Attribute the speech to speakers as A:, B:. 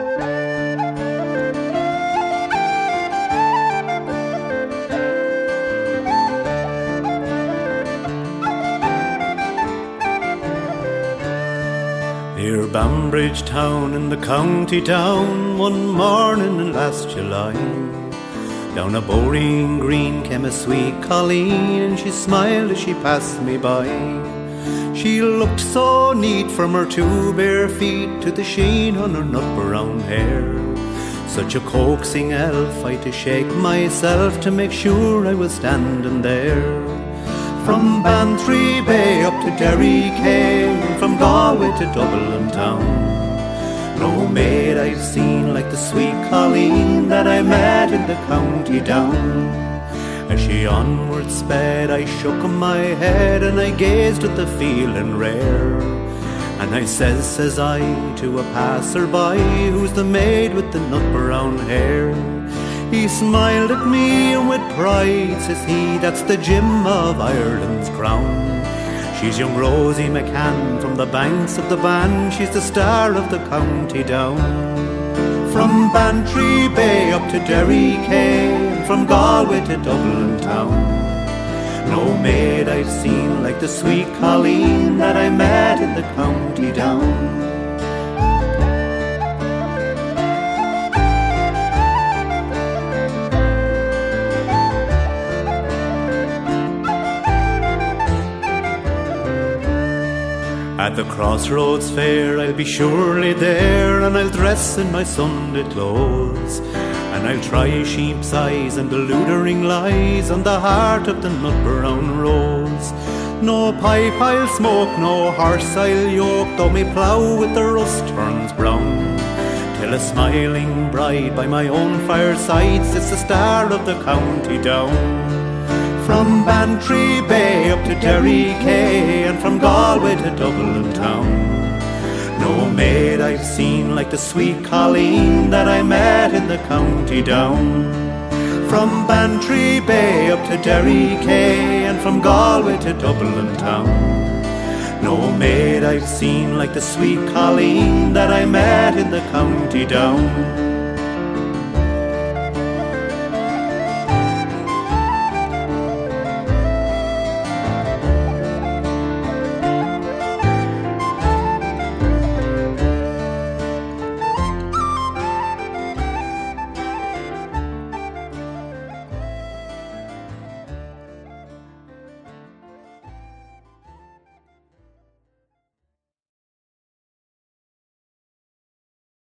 A: Near Banbridge town in the county down one morning in last July. Down a boreen Green came a sweet Colleen and she smiled as she passed me by. She looked so neat from her two bare feet to the sheen on her nut brown hair. Such a coaxing elf, I to shake myself to make sure I was standing there. From Bantry Bay up to Derry Quay, from Galway to Dublin town. No maid I've seen like the sweet Colleen that I met in the county down. She onward sped, I shook my head and I gazed at the feeling rare. And I says, says I, to a passer-by, who's the maid with the nut brown hair? He smiled at me and with pride says he, that's the Jim of Ireland's crown. She's young Rosie McCann from the banks of the Bann, she's the star of the county down. From Bantry Bay up to Derry Quay, from Galway to Dublin town. No maid I've seen like the sweet Colleen that I met in the county down. At the crossroads fair, I'll be surely there, and I'll dress in my Sunday clothes. And I'll try sheep's eyes and lootering lies on the heart of the nut brown rose. No pipe I'll smoke, no horse I'll yoke, though me plough with the rust turns brown. Till a smiling bride by my own fireside sits the star of the county down. From Bantry Bay up to Derry Quay and from Galway to Dublin town. Maid I've seen like the sweet Colleen that I met in the county down. From Bantry Bay up to Derry Quay and from Galway to Dublin town. No maid I've seen like the sweet Colleen that I met in the county down.